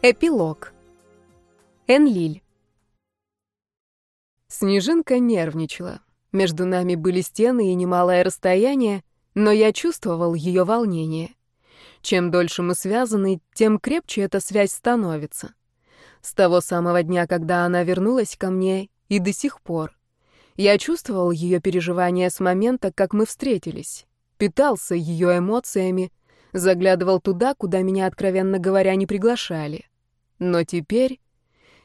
Эпилог. Энлиль. Снежинка нервничала. Между нами были стены и немалое расстояние, но я чувствовал ее волнение. Чем дольше мы связаны, тем крепче эта связь становится. С того самого дня, когда она вернулась ко мне, и до сих пор. Я чувствовал ее переживания с момента, как мы встретились, питался ее эмоциями, заглядывал туда, куда меня, откровенно говоря, не приглашали. Но теперь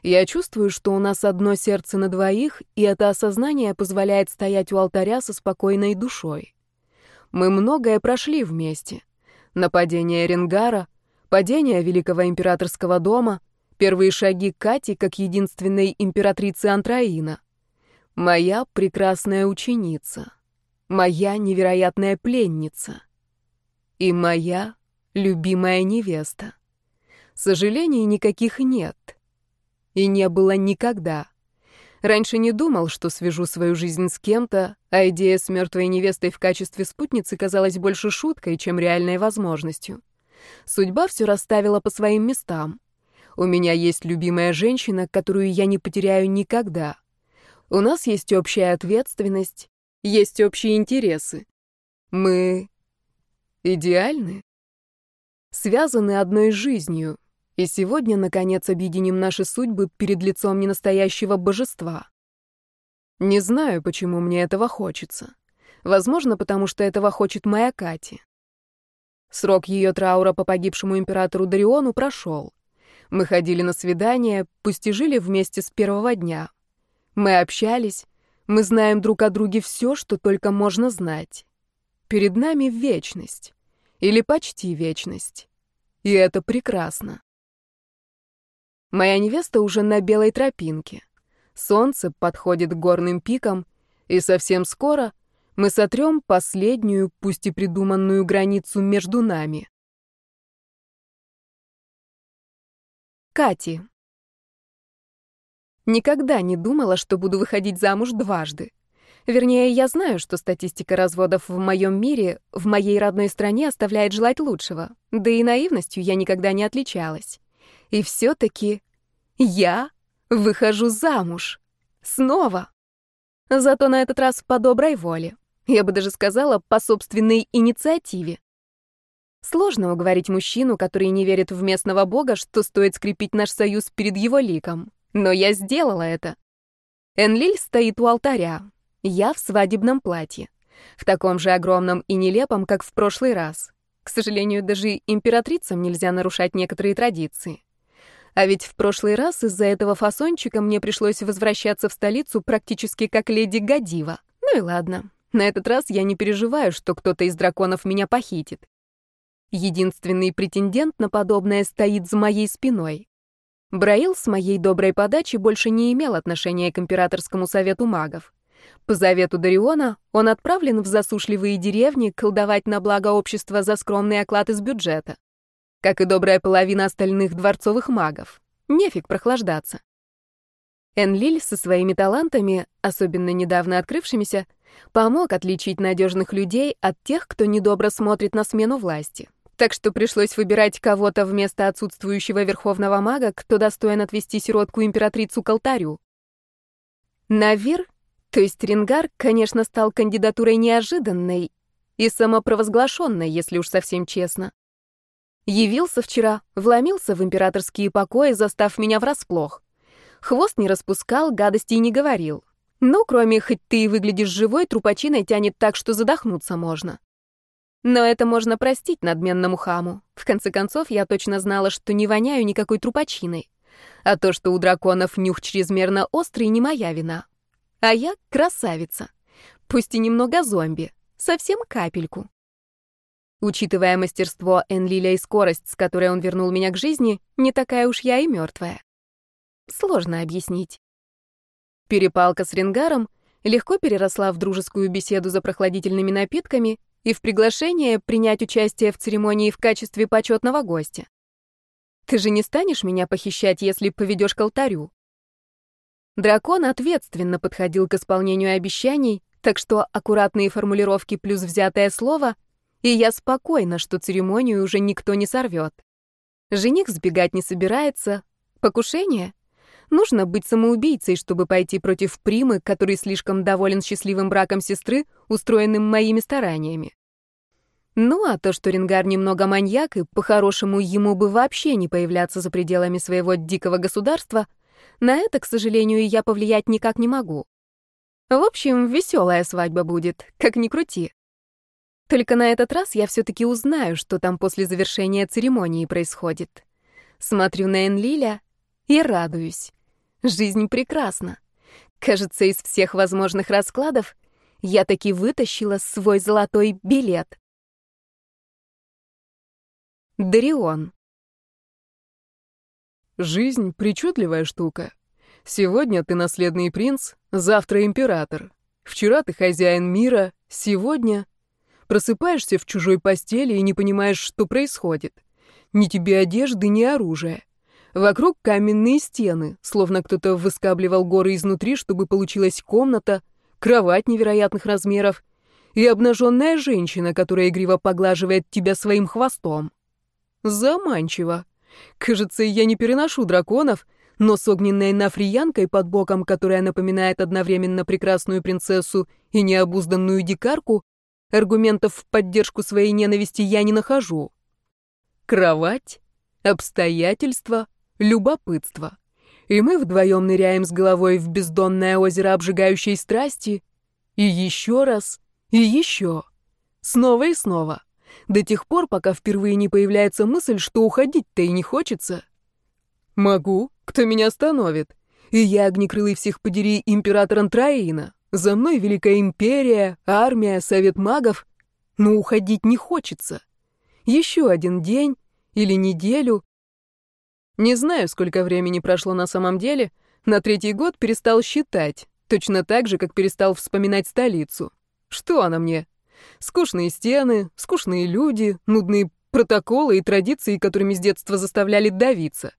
я чувствую, что у нас одно сердце на двоих, и это осознание позволяет стоять у алтаря со спокойной душой. Мы многое прошли вместе. Нападение Ренгара, падение Великого Императорского дома, первые шаги Кати как единственной императрицы Антраина. Моя прекрасная ученица. Моя невероятная пленница. И моя любимая невеста. Сожалений никаких нет. И не было никогда. Раньше не думал, что свяжу свою жизнь с кем-то, а идея с мертвой невестой в качестве спутницы казалась больше шуткой, чем реальной возможностью. Судьба все расставила по своим местам. У меня есть любимая женщина, которую я не потеряю никогда. У нас есть общая ответственность, есть общие интересы. Мы идеальны, связаны одной жизнью, и сегодня, наконец, объединим наши судьбы перед лицом ненастоящего божества. Не знаю, почему мне этого хочется. Возможно, потому что этого хочет моя Кати. Срок ее траура по погибшему императору Дариону прошел. Мы ходили на свидания, пусть и жили вместе с первого дня. Мы общались, мы знаем друг о друге все, что только можно знать. Перед нами вечность. Или почти вечность. И это прекрасно. Моя невеста уже на белой тропинке. Солнце подходит к горным пикам, и совсем скоро мы сотрем последнюю, пусть и придуманную границу между нами. Кати. Никогда не думала, что буду выходить замуж дважды. Вернее, я знаю, что статистика разводов в моем мире, в моей родной стране оставляет желать лучшего. Да и наивностью я никогда не отличалась. И все-таки я выхожу замуж. Снова. Зато на этот раз по доброй воле. Я бы даже сказала, по собственной инициативе. Сложно уговорить мужчину, который не верит в местного бога, что стоит скрепить наш союз перед его ликом. Но я сделала это. Энлиль стоит у алтаря. Я в свадебном платье. В таком же огромном и нелепом, как в прошлый раз. К сожалению, даже императрицам нельзя нарушать некоторые традиции. А ведь в прошлый раз из-за этого фасончика мне пришлось возвращаться в столицу практически как леди Гадива. Ну и ладно. На этот раз я не переживаю, что кто-то из драконов меня похитит. Единственный претендент на подобное стоит за моей спиной. Браил с моей доброй подачи больше не имел отношения к императорскому совету магов. По завету Дариона он отправлен в засушливые деревни колдовать на благо общества за скромный оклад из бюджета как и добрая половина остальных дворцовых магов. Нефиг прохлаждаться. Энлиль со своими талантами, особенно недавно открывшимися, помог отличить надежных людей от тех, кто недобро смотрит на смену власти. Так что пришлось выбирать кого-то вместо отсутствующего верховного мага, кто достоин отвести сиротку-императрицу к алтарю. Навир, то есть Рингар, конечно, стал кандидатурой неожиданной и самопровозглашенной, если уж совсем честно. Явился вчера, вломился в императорские покои, застав меня врасплох. Хвост не распускал, гадостей не говорил. Ну, кроме хоть ты и выглядишь живой, трупачиной тянет так, что задохнуться можно. Но это можно простить надменному хаму. В конце концов, я точно знала, что не воняю никакой трупачиной. А то, что у драконов нюх чрезмерно острый, не моя вина. А я красавица. Пусть и немного зомби. Совсем капельку. Учитывая мастерство Энлиля и скорость, с которой он вернул меня к жизни, не такая уж я и мертвая. Сложно объяснить. Перепалка с Ренгаром легко переросла в дружескую беседу за прохладительными напитками и в приглашение принять участие в церемонии в качестве почетного гостя. Ты же не станешь меня похищать, если поведешь к алтарю. Дракон ответственно подходил к исполнению обещаний, так что аккуратные формулировки плюс взятое слово и я спокойна, что церемонию уже никто не сорвет. Жених сбегать не собирается. Покушение? Нужно быть самоубийцей, чтобы пойти против Примы, который слишком доволен счастливым браком сестры, устроенным моими стараниями. Ну, а то, что Рингар немного маньяк, и по-хорошему ему бы вообще не появляться за пределами своего дикого государства, на это, к сожалению, я повлиять никак не могу. В общем, веселая свадьба будет, как ни крути. Только на этот раз я все-таки узнаю, что там после завершения церемонии происходит. Смотрю на Энлиля и радуюсь. Жизнь прекрасна. Кажется, из всех возможных раскладов я таки вытащила свой золотой билет. Дарион. Жизнь — причудливая штука. Сегодня ты наследный принц, завтра император. Вчера ты хозяин мира, сегодня... Просыпаешься в чужой постели и не понимаешь, что происходит. Ни тебе одежды, ни оружия. Вокруг каменные стены, словно кто-то выскабливал горы изнутри, чтобы получилась комната, кровать невероятных размеров и обнаженная женщина, которая игриво поглаживает тебя своим хвостом. Заманчиво. Кажется, я не переношу драконов, но с огненной нафриянкой под боком, которая напоминает одновременно прекрасную принцессу и необузданную дикарку, аргументов в поддержку своей ненависти я не нахожу. Кровать, обстоятельства, любопытство. И мы вдвоем ныряем с головой в бездонное озеро обжигающей страсти. И еще раз, и еще. Снова и снова. До тех пор, пока впервые не появляется мысль, что уходить-то и не хочется. Могу, кто меня остановит. И я, огнекрылый всех подери, император Антраина. За мной Великая Империя, армия, Совет магов. Но уходить не хочется. Еще один день или неделю. Не знаю, сколько времени прошло на самом деле. На третий год перестал считать. Точно так же, как перестал вспоминать столицу. Что она мне? Скучные стены, скучные люди, нудные протоколы и традиции, которыми с детства заставляли давиться.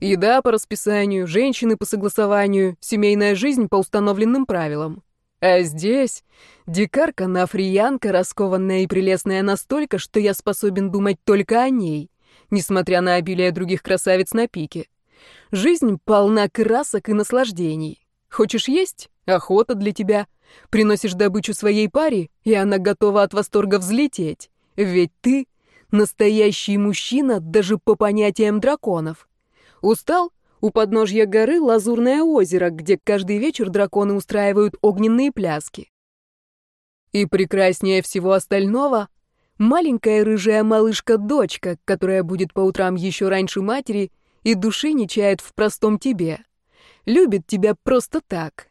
Еда по расписанию, женщины по согласованию, семейная жизнь по установленным правилам. А здесь дикарка нафриянка, раскованная и прелестная настолько, что я способен думать только о ней, несмотря на обилие других красавиц на пике. Жизнь полна красок и наслаждений. Хочешь есть? Охота для тебя. Приносишь добычу своей паре, и она готова от восторга взлететь. Ведь ты настоящий мужчина даже по понятиям драконов. Устал? У подножья горы Лазурное озеро, где каждый вечер драконы устраивают огненные пляски. И прекраснее всего остального — маленькая рыжая малышка-дочка, которая будет по утрам еще раньше матери и души не чает в простом тебе. Любит тебя просто так,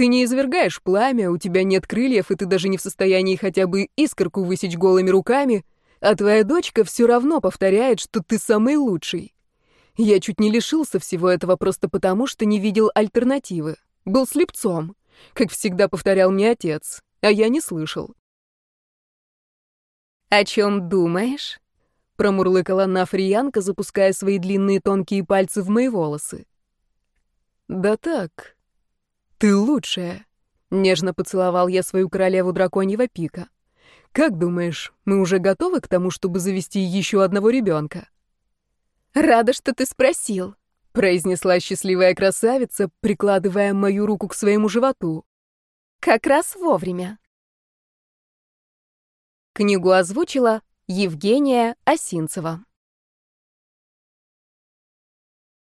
ты не извергаешь пламя, у тебя нет крыльев, и ты даже не в состоянии хотя бы искорку высечь голыми руками, а твоя дочка все равно повторяет, что ты самый лучший. Я чуть не лишился всего этого просто потому, что не видел альтернативы. Был слепцом, как всегда повторял мне отец, а я не слышал. «О чем думаешь?» — промурлыкала Нафриянка, запуская свои длинные тонкие пальцы в мои волосы. «Да так, «Ты лучшая!» — нежно поцеловал я свою королеву драконьего пика. «Как думаешь, мы уже готовы к тому, чтобы завести еще одного ребенка?» «Рада, что ты спросил», — произнесла счастливая красавица, прикладывая мою руку к своему животу. «Как раз вовремя». Книгу озвучила Евгения Осинцева.